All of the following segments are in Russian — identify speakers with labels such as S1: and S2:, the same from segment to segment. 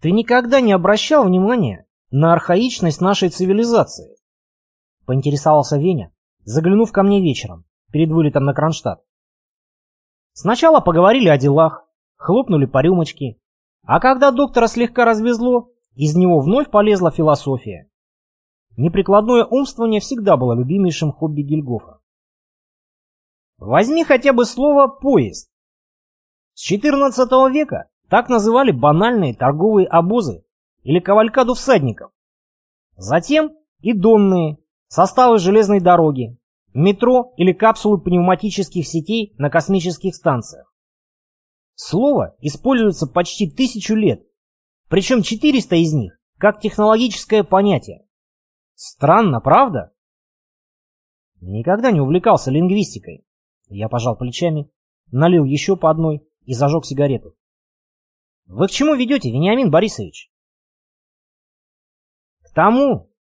S1: Ты никогда не обращал внимания на архаичность нашей цивилизации? Поинтересовался Веня, заглянув ко мне вечером, перед вылетом на Кронштадт. Сначала поговорили о делах, хлопнули по рюмочке, а когда доктора слегка развезло, из него вновь полезла философия. Неприкладное умствование всегда было любимейшим хобби Гильгофа. Возьми хотя бы слово «поезд». С XIV века так называли банальные торговые обозы или кавалькаду всадников. Затем и донные, составы железной дороги, метро или капсулы пневматических сетей на космических станциях. Слово используется почти тысячу лет, причем 400 из них как технологическое понятие. Странно, правда? Никогда не увлекался лингвистикой. Я пожал плечами, налил еще по одной и зажег сигарету. Вы к чему ведете, Вениамин Борисович? К тому,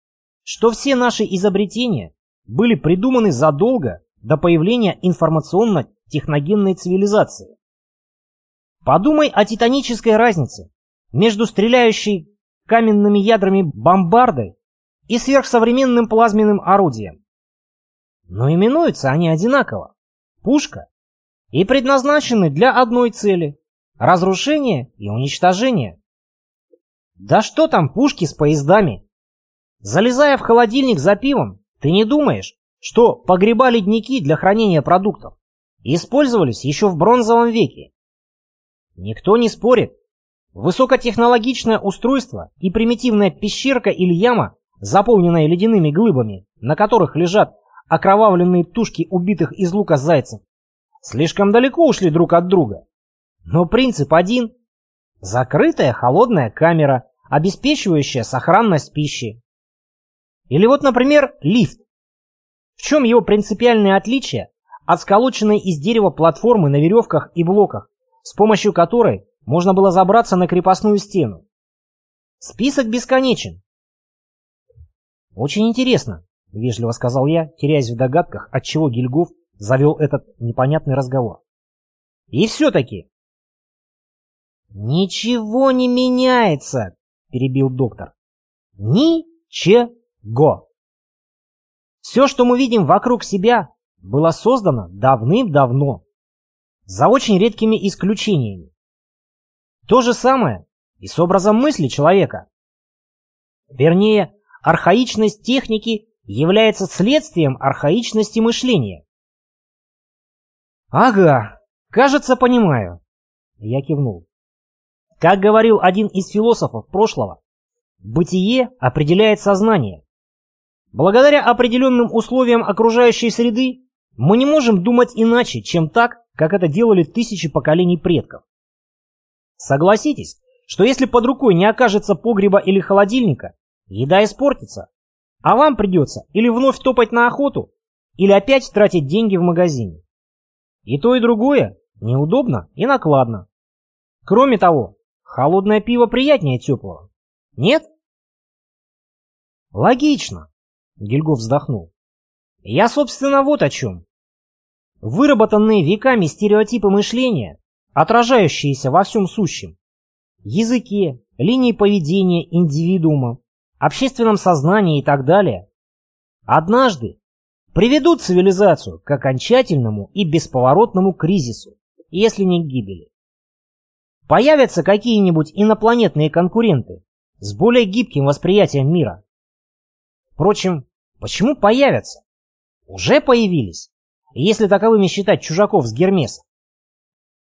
S1: что все наши изобретения были придуманы задолго до появления информационно-техногенной цивилизации. Подумай о титанической разнице между стреляющей каменными ядрами бомбардой и сверхсовременным плазменным орудием. Но именуются они одинаково – пушка, и предназначены для одной цели – разрушения и уничтожения. Да что там пушки с поездами? Залезая в холодильник за пивом, ты не думаешь, что погреба ледники для хранения продуктов использовались еще в бронзовом веке? Никто не спорит. Высокотехнологичное устройство и примитивная пещерка или яма заполненная ледяными глыбами, на которых лежат окровавленные тушки убитых из лука зайцев, слишком далеко ушли друг от друга. Но принцип один – закрытая холодная камера, обеспечивающая сохранность пищи. Или вот, например, лифт. В чем его принципиальное отличие от сколоченной из дерева платформы на веревках и блоках, с помощью которой можно было забраться на крепостную стену? Список бесконечен, «Очень интересно», — вежливо сказал я, теряясь в догадках, от чего Гильгоф завел этот непонятный разговор. «И все-таки...» «Ничего не меняется», — перебил доктор. «Ничего. Все, что мы видим вокруг себя, было создано давным-давно, за очень редкими исключениями. То же самое и с образом мысли человека. Вернее, архаичность техники является следствием архаичности мышления. Ага, кажется, понимаю. Я кивнул. Как говорил один из философов прошлого, бытие определяет сознание. Благодаря определенным условиям окружающей среды мы не можем думать иначе, чем так, как это делали тысячи поколений предков. Согласитесь, что если под рукой не окажется погреба или холодильника, Еда испортится, а вам придется или вновь топать на охоту, или опять тратить деньги в магазине. И то, и другое неудобно и накладно. Кроме того, холодное пиво приятнее теплого. Нет? Логично, Гильгоф вздохнул. Я, собственно, вот о чем. Выработанные веками стереотипы мышления, отражающиеся во всем сущем, языке, линии поведения индивидуума, общественном сознании и так далее, однажды приведут цивилизацию к окончательному и бесповоротному кризису, если не к гибели. Появятся какие-нибудь инопланетные конкуренты с более гибким восприятием мира. Впрочем, почему появятся? Уже появились, если таковыми считать чужаков с Гермеса.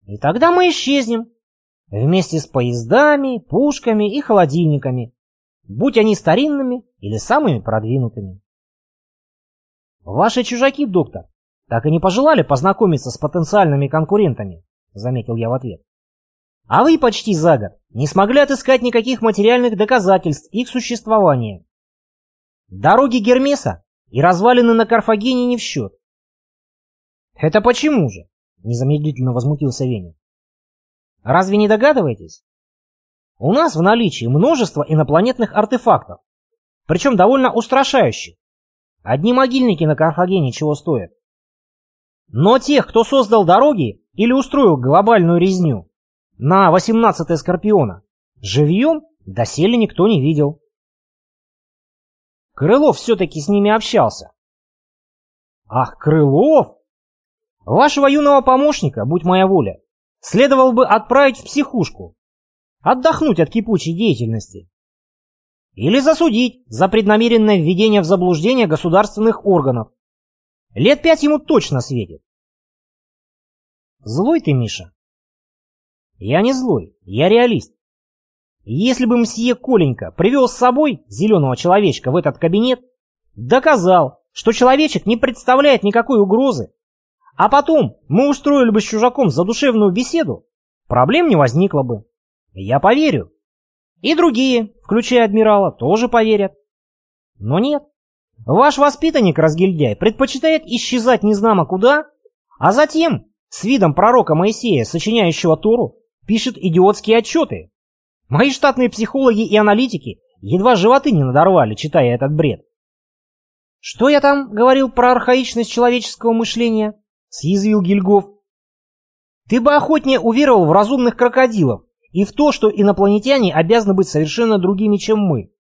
S1: И тогда мы исчезнем, вместе с поездами, пушками и холодильниками, будь они старинными или самыми продвинутыми. Ваши чужаки, доктор, так и не пожелали познакомиться с потенциальными конкурентами, заметил я в ответ. А вы почти за год не смогли отыскать никаких материальных доказательств их существования. Дороги Гермеса и развалины на Карфагене не в счет. Это почему же? Незамедлительно возмутился Веня. Разве не догадываетесь? У нас в наличии множество инопланетных артефактов, причем довольно устрашающих. Одни могильники на Карфагене чего стоят. Но тех, кто создал дороги или устроил глобальную резню на 18-е Скорпиона, живьем доселе никто не видел. Крылов все-таки с ними общался. Ах, Крылов! Вашего юного помощника, будь моя воля, следовало бы отправить в психушку, отдохнуть от кипучей деятельности. Или засудить за преднамеренное введение в заблуждение государственных органов. Лет пять ему точно светит. Злой ты, Миша? Я не злой, я реалист. Если бы мсье Коленька привел с собой зеленого человечка в этот кабинет, доказал, что человечек не представляет никакой угрозы, а потом мы устроили бы с чужаком задушевную беседу, проблем не возникло бы. Я поверю. И другие, включая адмирала, тоже поверят. Но нет. Ваш воспитанник-разгильдяй предпочитает исчезать незнамо куда, а затем, с видом пророка Моисея, сочиняющего Тору, пишет идиотские отчеты. Мои штатные психологи и аналитики едва животы не надорвали, читая этот бред. «Что я там говорил про архаичность человеческого мышления?» — съязвил Гильгоф. «Ты бы охотнее уверовал в разумных крокодилов и в то, что инопланетяне обязаны быть совершенно другими, чем мы».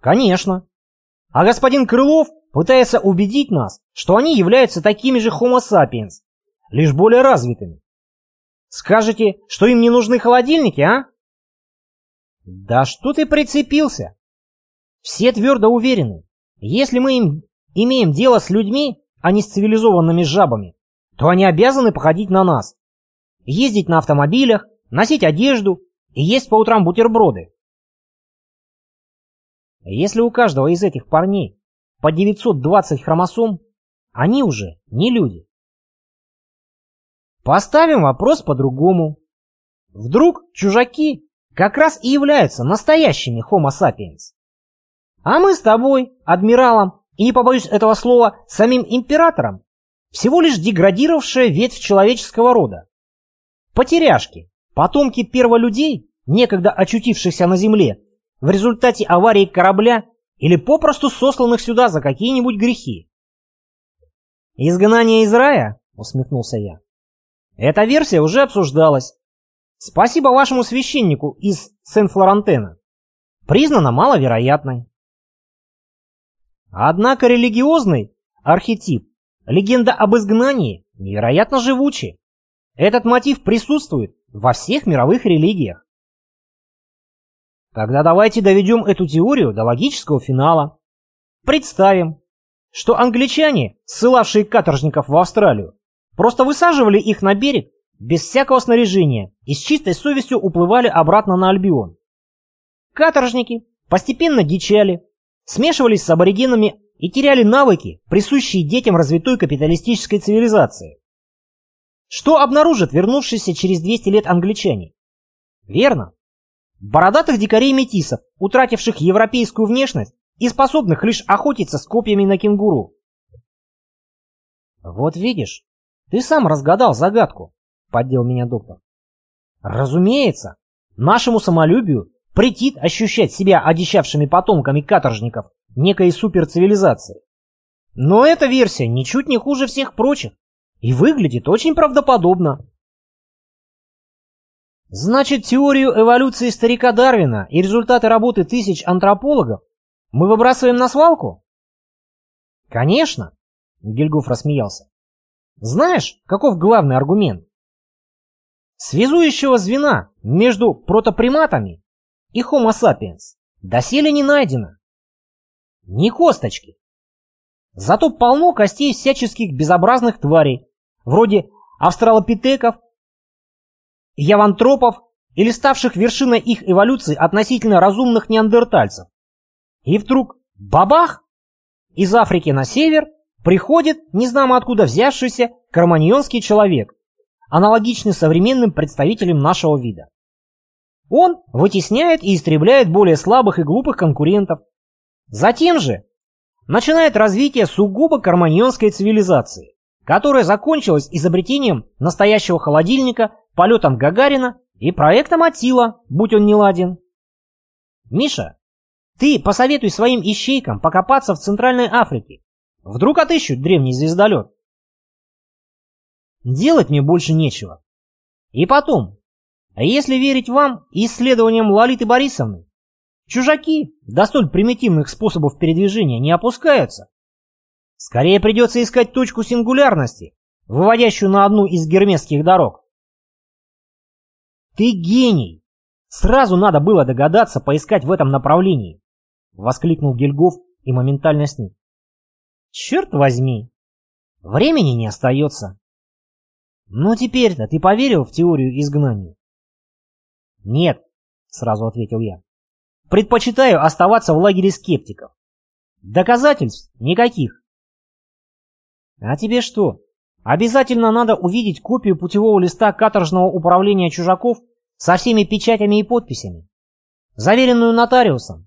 S1: «Конечно. А господин Крылов пытается убедить нас, что они являются такими же homo sapiens, лишь более развитыми. Скажете, что им не нужны холодильники, а?» «Да что ты прицепился?» «Все твердо уверены, если мы им имеем дело с людьми, а не с цивилизованными жабами, то они обязаны походить на нас. Ездить на автомобилях, носить одежду и есть по утрам бутерброды. Если у каждого из этих парней по 920 хромосом, они уже не люди. Поставим вопрос по-другому. Вдруг чужаки как раз и являются настоящими Homo sapiens? А мы с тобой, адмиралом, и не побоюсь этого слова, самим императором, всего лишь деградировавшая ветвь человеческого рода. Потеряшки, потомки перволюдей, некогда очутившихся на земле, в результате аварии корабля или попросту сосланных сюда за какие-нибудь грехи. «Изгнание из рая?» — усмехнулся я. «Эта версия уже обсуждалась. Спасибо вашему священнику из Сен-Флорентена. Признана маловероятной». Однако религиозный архетип, легенда об изгнании, невероятно живучий. Этот мотив присутствует во всех мировых религиях. Тогда давайте доведем эту теорию до логического финала. Представим, что англичане, ссылавшие каторжников в Австралию, просто высаживали их на берег без всякого снаряжения и с чистой совестью уплывали обратно на Альбион. Каторжники постепенно дичали, смешивались с аборигенами и теряли навыки, присущие детям развитой капиталистической цивилизации. Что обнаружат вернувшиеся через 200 лет англичане? Верно. Бородатых дикарей-метисов, утративших европейскую внешность и способных лишь охотиться с копьями на кенгуру. Вот видишь, ты сам разгадал загадку, поддел меня доктор. Разумеется, нашему самолюбию претит ощущать себя одичавшими потомками каторжников некой суперцивилизации. Но эта версия ничуть не хуже всех прочих и выглядит очень правдоподобно. Значит, теорию эволюции старика Дарвина и результаты работы тысяч антропологов мы выбрасываем на свалку? Конечно, Гильгоф рассмеялся. Знаешь, каков главный аргумент? Связующего звена между протоприматами и Homo sapiens доселе не найдено. Ни косточки. Зато полно костей всяческих безобразных тварей, вроде австралопитеков, явантропов или ставших вершиной их эволюции относительно разумных неандертальцев. И вдруг бабах! Из Африки на север приходит, не знамо откуда взявшийся, карманьонский человек, аналогичный современным представителям нашего вида. Он вытесняет и истребляет более слабых и глупых конкурентов. Затем же начинает развитие сугубо карманьонской цивилизации, которая закончилась изобретением настоящего холодильника, полетом Гагарина и проектом Атила, будь он не ладен. Миша, ты посоветуй своим ищейкам покопаться в Центральной Африке. Вдруг отыщут древний звездолет. Делать мне больше нечего. И потом, если верить вам и исследованиям Лолиты Борисовны, чужаки до столь примитивных способов передвижения не опускаются. Скорее придется искать точку сингулярности, выводящую на одну из гермесских дорог. «Ты гений! Сразу надо было догадаться поискать в этом направлении!» — воскликнул Гильгоф и моментально сник. «Черт возьми! Времени не остается!» «Ну теперь-то ты поверил в теорию изгнания?» «Нет», — сразу ответил я. «Предпочитаю оставаться в лагере скептиков. Доказательств никаких». «А тебе что, обязательно надо увидеть копию путевого листа каторжного управления чужаков со всеми печатями и подписями, заверенную нотариусом,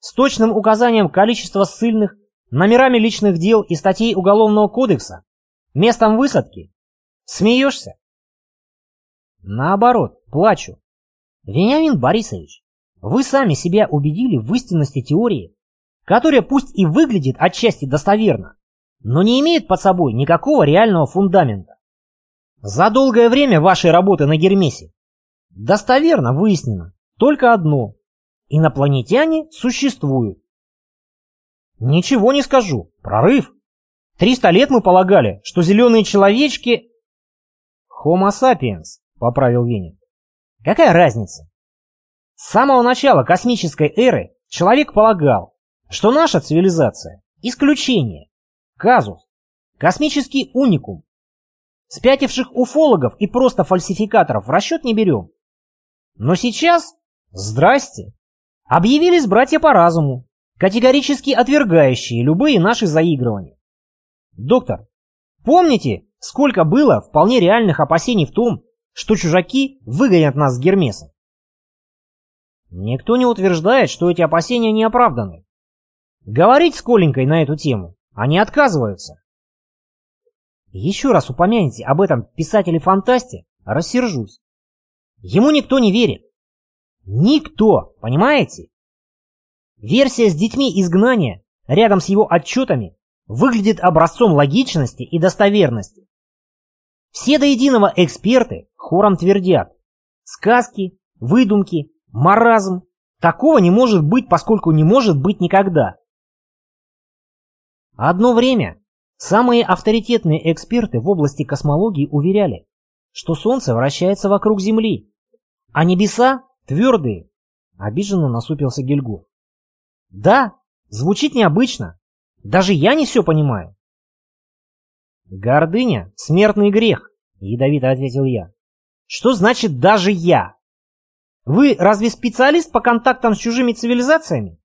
S1: с точным указанием количества ссыльных, номерами личных дел и статей Уголовного кодекса, местом высадки? Смеешься?» «Наоборот, плачу. Вениамин Борисович, вы сами себя убедили в истинности теории, которая пусть и выглядит отчасти достоверно, но не имеет под собой никакого реального фундамента. За долгое время вашей работы на Гермесе достоверно выяснено только одно – инопланетяне существуют. Ничего не скажу, прорыв. Триста лет мы полагали, что зеленые человечки... Homo sapiens, поправил Веник. Какая разница? С самого начала космической эры человек полагал, что наша цивилизация – исключение, казус, космический уникум. Спятивших уфологов и просто фальсификаторов в расчет не берем. Но сейчас, здрасте, объявились братья по разуму, категорически отвергающие любые наши заигрывания. Доктор, помните, сколько было вполне реальных опасений в том, что чужаки выгонят нас с Гермеса. Никто не утверждает, что эти опасения не оправданы. Говорить с Коленькой на эту тему они отказываются. Еще раз упомяните об этом писателе-фантасте, рассержусь. Ему никто не верит. Никто, понимаете? Версия с детьми изгнания рядом с его отчетами выглядит образцом логичности и достоверности. Все до единого эксперты хором твердят. Сказки, выдумки, маразм. Такого не может быть, поскольку не может быть никогда. Одно время самые авторитетные эксперты в области космологии уверяли, что Солнце вращается вокруг Земли, а небеса твердые. Обиженно насупился Гильгоф. Да, звучит необычно. Даже я не все понимаю. «Гордыня — смертный грех», — ядовито ответил я. «Что значит «даже я»? Вы разве специалист по контактам с чужими цивилизациями?»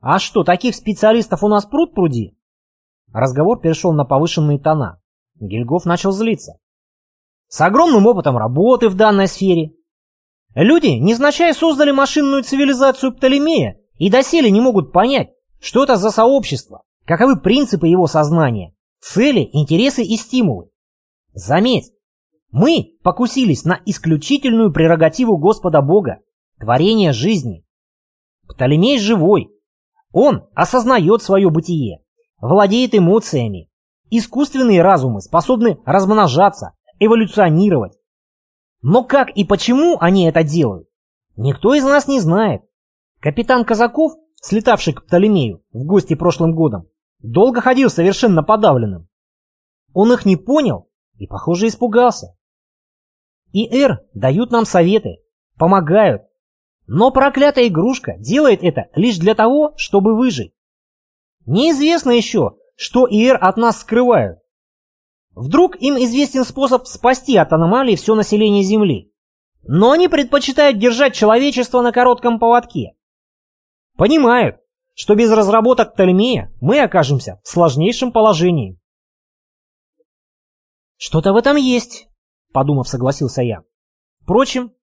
S1: «А что, таких специалистов у нас пруд пруди?» Разговор перешел на повышенные тона. Гильгоф начал злиться. «С огромным опытом работы в данной сфере. Люди, незначай создали машинную цивилизацию Птолемея и доселе не могут понять, что это за сообщество, Каковы принципы его сознания, цели, интересы и стимулы? Заметь, мы покусились на исключительную прерогативу Господа Бога, творение жизни. Птолемей живой. Он осознает свое бытие, владеет эмоциями. Искусственные разумы способны размножаться, эволюционировать. Но как и почему они это делают, никто из нас не знает. Капитан Казаков слетавший к Птолемею в гости прошлым годом, долго ходил совершенно подавленным. Он их не понял и, похоже, испугался. И Эр дают нам советы, помогают, но проклятая игрушка делает это лишь для того, чтобы выжить. Неизвестно еще, что ИР от нас скрывают. Вдруг им известен способ спасти от аномалии все население Земли. Но они предпочитают держать человечество на коротком поводке. Понимают, что без разработок Птолемея мы окажемся в сложнейшем положении. Что-то в этом есть, подумав, согласился я. Впрочем,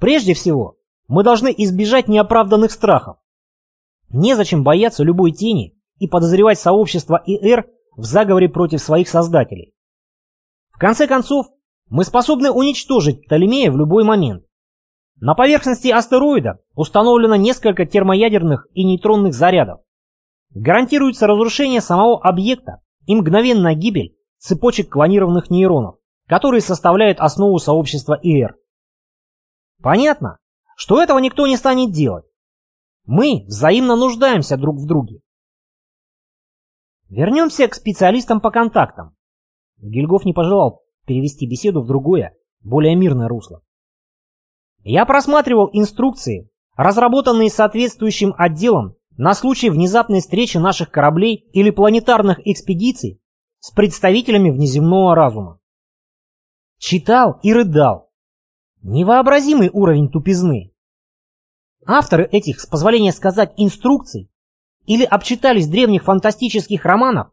S1: прежде всего, мы должны избежать неоправданных страхов. Незачем бояться любой тени и подозревать сообщество ИР в заговоре против своих создателей. Конце концов, мы способны уничтожить Птолемея в любой момент. На поверхности астероида установлено несколько термоядерных и нейтронных зарядов. Гарантируется разрушение самого объекта и мгновенная гибель цепочек клонированных нейронов, которые составляют основу сообщества ИР. Понятно, что этого никто не станет делать. Мы взаимно нуждаемся друг в друге. Вернемся к специалистам по контактам. Гильгоф не пожелал перевести беседу в другое, более мирное русло. Я просматривал инструкции, разработанные соответствующим отделом на случай внезапной встречи наших кораблей или планетарных экспедиций с представителями внеземного разума. Читал и рыдал. Невообразимый уровень тупизны. Авторы этих, с позволения сказать, инструкций или обчитались древних фантастических романов,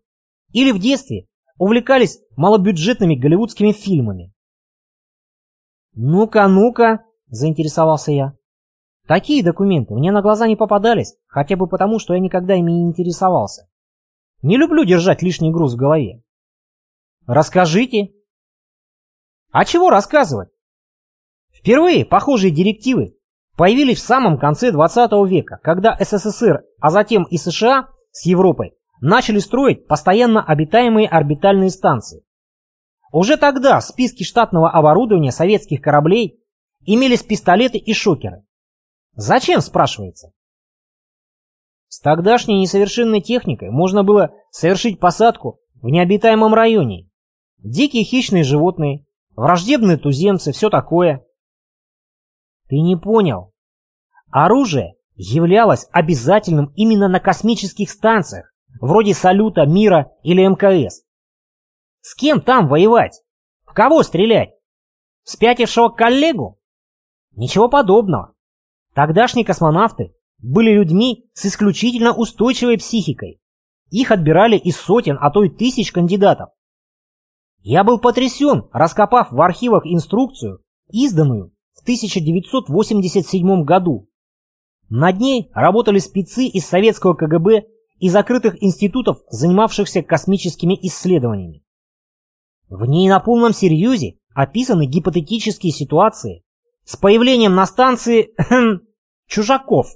S1: или в детстве увлекались малобюджетными голливудскими фильмами. «Ну-ка, ну-ка», — заинтересовался я. Такие документы мне на глаза не попадались, хотя бы потому, что я никогда ими не интересовался. Не люблю держать лишний груз в голове. Расскажите. А чего рассказывать? Впервые похожие директивы появились в самом конце 20 века, когда СССР, а затем и США с Европой начали строить постоянно обитаемые орбитальные станции. Уже тогда в списке штатного оборудования советских кораблей имелись пистолеты и шокеры. Зачем, спрашивается? С тогдашней несовершенной техникой можно было совершить посадку в необитаемом районе. Дикие хищные животные, враждебные туземцы, все такое. Ты не понял. Оружие являлось обязательным именно на космических станциях, вроде Салюта, Мира или МКС. С кем там воевать? В кого стрелять? Спятившего коллегу? Ничего подобного. Тогдашние космонавты были людьми с исключительно устойчивой психикой. Их отбирали из сотен, а то и тысяч кандидатов. Я был потрясен, раскопав в архивах инструкцию, изданную в 1987 году. Над ней работали спецы из советского КГБ и закрытых институтов, занимавшихся космическими исследованиями. В ней на полном серьезе описаны гипотетические ситуации с появлением на станции чужаков.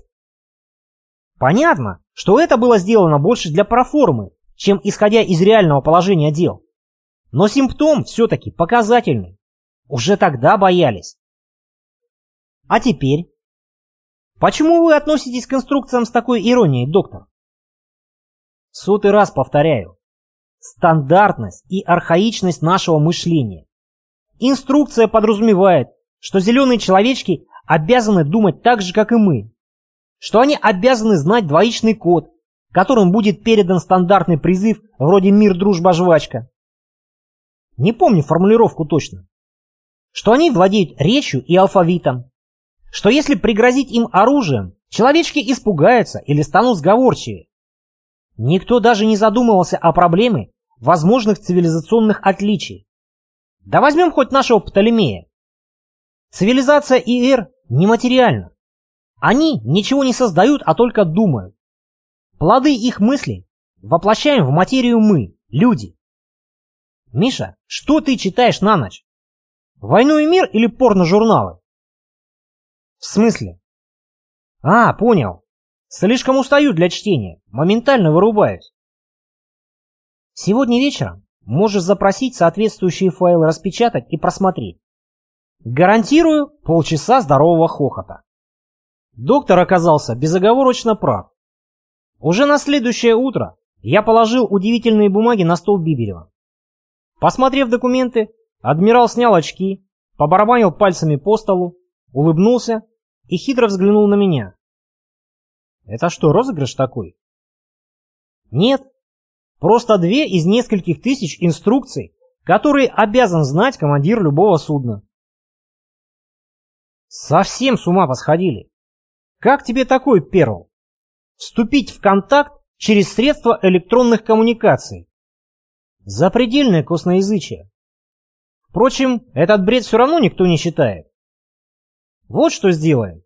S1: Понятно, что это было сделано больше для проформы, чем исходя из реального положения дел. Но симптом все-таки показательный. Уже тогда боялись. А теперь? Почему вы относитесь к инструкциям с такой иронией, доктор? Сотый раз повторяю. Стандартность и архаичность нашего мышления. Инструкция подразумевает, что зеленые человечки обязаны думать так же, как и мы. Что они обязаны знать двоичный код, которым будет передан стандартный призыв вроде «Мир, дружба, жвачка». Не помню формулировку точно. Что они владеют речью и алфавитом. Что если пригрозить им оружием, человечки испугаются или станут сговорчивее. Никто даже не задумывался о проблеме возможных цивилизационных отличий. Да возьмем хоть нашего Птолемея. Цивилизация ИР нематериальна. Они ничего не создают, а только думают. Плоды их мыслей воплощаем в материю мы, люди. Миша, что ты читаешь на ночь? «Войну и мир» или порно-журналы? В смысле? А, понял. Слишком устаю для чтения, моментально вырубаюсь. Сегодня вечером можешь запросить соответствующие файлы распечатать и просмотреть. Гарантирую полчаса здорового хохота. Доктор оказался безоговорочно прав. Уже на следующее утро я положил удивительные бумаги на стол Биберева. Посмотрев документы, адмирал снял очки, побарабанил пальцами по столу, улыбнулся и хитро взглянул на меня. Это что, розыгрыш такой? Нет. Просто две из нескольких тысяч инструкций, которые обязан знать командир любого судна. Совсем с ума посходили. Как тебе такой, Перл? Вступить в контакт через средства электронных коммуникаций. Запредельное косноязычие. Впрочем, этот бред все равно никто не считает. Вот что сделаем.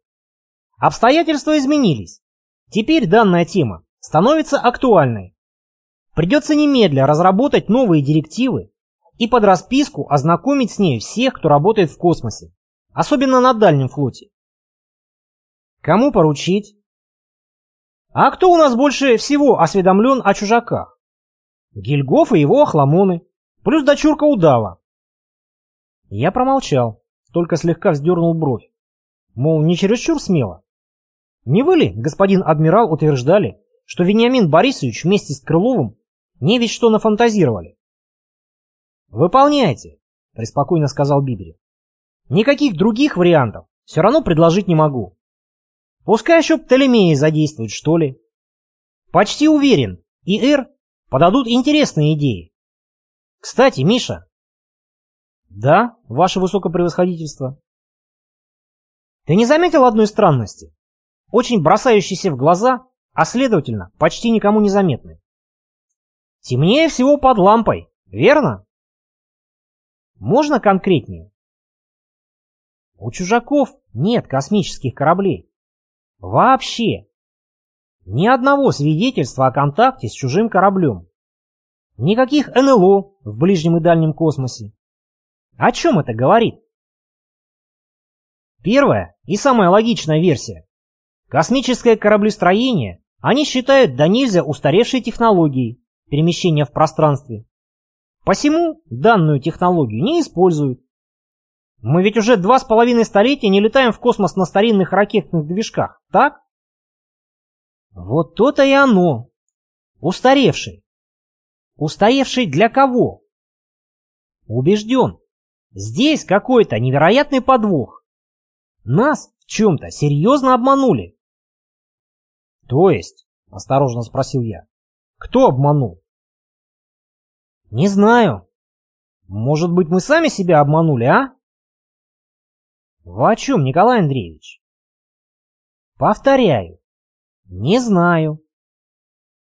S1: Обстоятельства изменились. Теперь данная тема становится актуальной. Придется немедля разработать новые директивы и под расписку ознакомить с ней всех, кто работает в космосе, особенно на дальнем флоте. Кому поручить? А кто у нас больше всего осведомлен о чужаках? Гильгоф и его охламоны, плюс дочурка удава. Я промолчал, только слегка вздернул бровь. Мол, не чересчур смело. Не вы ли, господин адмирал, утверждали, что Вениамин Борисович вместе с Крыловым не ведь что нафантазировали? «Выполняйте», — преспокойно сказал Биберев. «Никаких других вариантов все равно предложить не могу. Пускай еще Птолемеи задействуют, что ли. Почти уверен, и Эр подадут интересные идеи. Кстати, Миша. Да, ваше высокопревосходительство. Ты не заметил одной странности? Очень бросающейся в глаза, а следовательно, почти никому не заметной. Темнее всего под лампой, верно? Можно конкретнее? У чужаков нет космических кораблей. Вообще. Ни одного свидетельства о контакте с чужим кораблем. Никаких НЛО в ближнем и дальнем космосе. О чем это говорит? Первая и самая логичная версия. Космическое кораблестроение они считают до нельзя устаревшей технологией перемещения в пространстве. Посему данную технологию не используют. Мы ведь уже два с половиной столетия не летаем в космос на старинных ракетных движках, так? Вот то-то и оно. Устаревший. Устаревший для кого? Убежден. Здесь какой-то невероятный подвох. Нас в чем-то серьезно обманули. То есть, осторожно спросил я, кто обманул? Не знаю. Может быть, мы сами себя обманули, а? Вы о чем, Николай Андреевич? Повторяю, не знаю.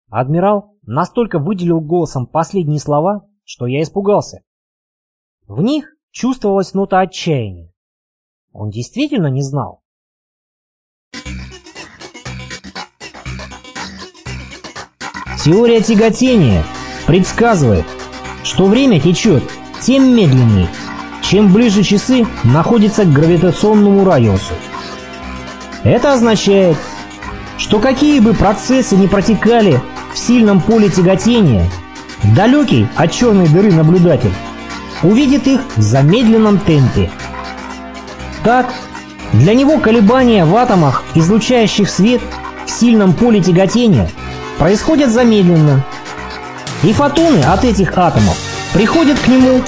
S1: Адмирал настолько выделил голосом последние слова, что я испугался. В них чувствовалась нота отчаяния. Он действительно не знал. Теория тяготения предсказывает, что время течет тем медленнее, чем ближе часы находятся к гравитационному радиусу. Это означает, что какие бы процессы ни протекали в сильном поле тяготения, далекий от черной дыры наблюдатель увидит их в замедленном темпе. Так, для него колебания в атомах, излучающих свет в сильном поле тяготения, происходят замедленно, и фотоны от этих атомов приходят к нему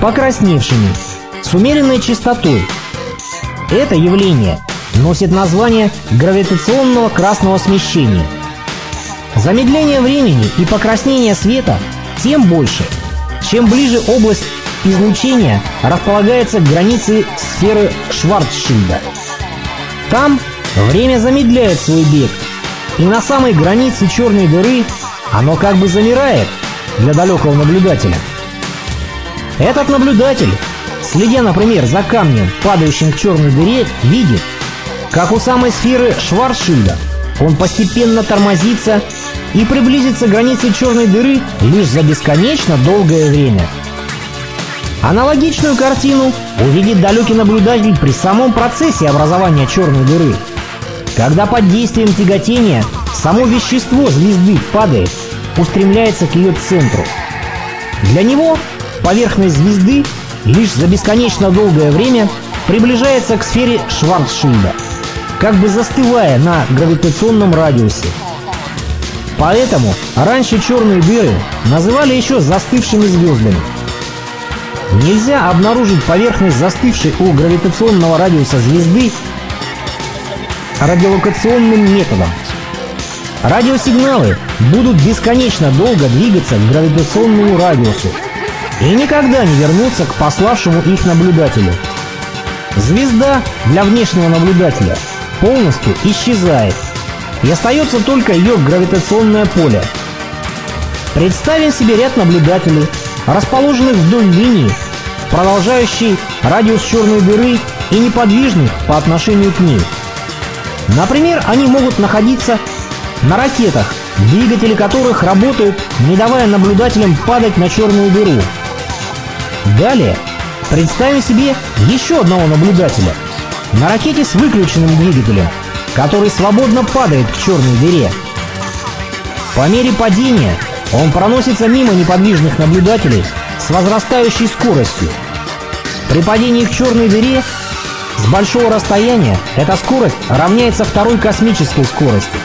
S1: покрасневшими, с умеренной частотой. Это явление носит название гравитационного красного смещения. Замедление времени и покраснение света тем больше, чем ближе область излучения располагается к границе сферы Шварцшильда. Там время замедляет свой бег, и на самой границе черной дыры оно как бы замирает для далекого наблюдателя. Этот наблюдатель, следя, например, за камнем, падающим к черной дыре, видит, как у самой сферы Шварцшильда, он постепенно тормозится и приблизится к границе черной дыры лишь за бесконечно долгое время. Аналогичную картину увидит далекий наблюдатель при самом процессе образования черной дыры. Когда под действием тяготения само вещество звезды падает, устремляется к ее центру. Для него поверхность звезды лишь за бесконечно долгое время приближается к сфере Шварцшильда – как бы застывая на гравитационном радиусе. Поэтому раньше черные дыры называли еще застывшими звездами. Нельзя обнаружить поверхность застывшей у гравитационного радиуса звезды радиолокационным методом. Радиосигналы будут бесконечно долго двигаться к гравитационному радиусу и никогда не вернутся к пославшему их наблюдателю. Звезда для внешнего наблюдателя – полностью исчезает, и остается только ее гравитационное поле. Представим себе ряд наблюдателей, расположенных вдоль линии, продолжающей радиус черной дыры и неподвижных по отношению к ней. Например, они могут находиться на ракетах, двигатели которых работают, не давая наблюдателям падать на черную дыру. Далее представим себе еще одного наблюдателя – на ракете с выключенным двигателем, который свободно падает к черной дыре. По мере падения он проносится мимо неподвижных наблюдателей с возрастающей скоростью. При падении к черной дыре с большого расстояния эта скорость равняется второй космической скорости.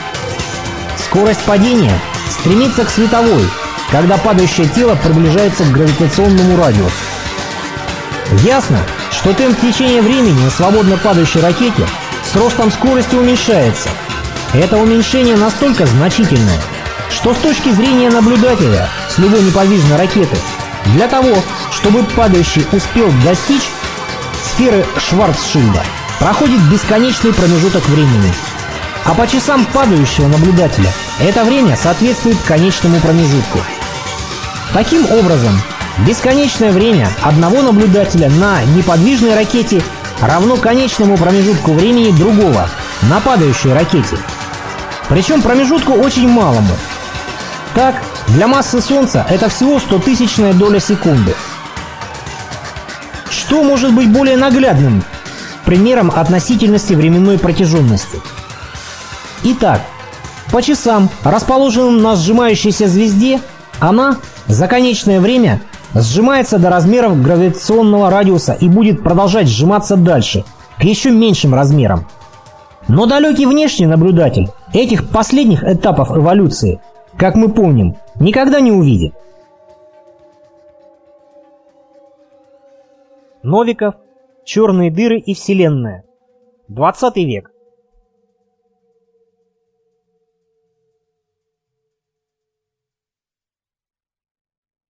S1: Скорость падения стремится к световой, когда падающее тело приближается к гравитационному радиусу. Ясно, что темп течения времени на свободно падающей ракете с ростом скорости уменьшается. Это уменьшение настолько значительное, что с точки зрения наблюдателя с любой неподвижной ракеты, для того, чтобы падающий успел достичь сферы Шварцшильда, проходит бесконечный промежуток времени. А по часам падающего наблюдателя это время соответствует конечному промежутку. Таким образом, бесконечное время одного наблюдателя на неподвижной ракете равно конечному промежутку времени другого на падающей ракете. Причем промежутку очень малому. Так, для массы Солнца это всего 100 тысячная доля секунды. Что может быть более наглядным примером относительности временной протяженности? Итак, по часам, расположенным на сжимающейся звезде, она за конечное время сжимается до размеров гравитационного радиуса и будет продолжать сжиматься дальше, к еще меньшим размерам. Но далекий внешний наблюдатель этих последних этапов эволюции, как мы помним, никогда не увидит. Новиков, черные дыры и вселенная. 20 век.